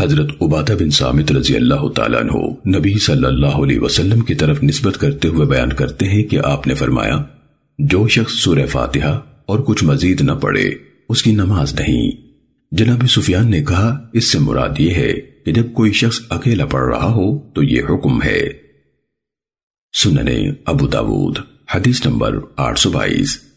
حضرت عبادہ بن سامت رضی اللہ تعالیٰ عنہ نبی صلی اللہ علیہ وسلم کی طرف نسبت کرتے ہوئے بیان کرتے ہیں کہ آپ نے فرمایا، جو شخص سورہ فاتحہ اور کچھ مزید نہ پڑھے، اس کی نماز نہیں۔ جناب سفیان نے کہا، اس سے مراد یہ ہے کہ جب کوئی شخص اکیلا پڑھ رہا ہو تو یہ حکم ہے۔ سننے ابو داود، حدیث نمبر آٹھ سو بائیس۔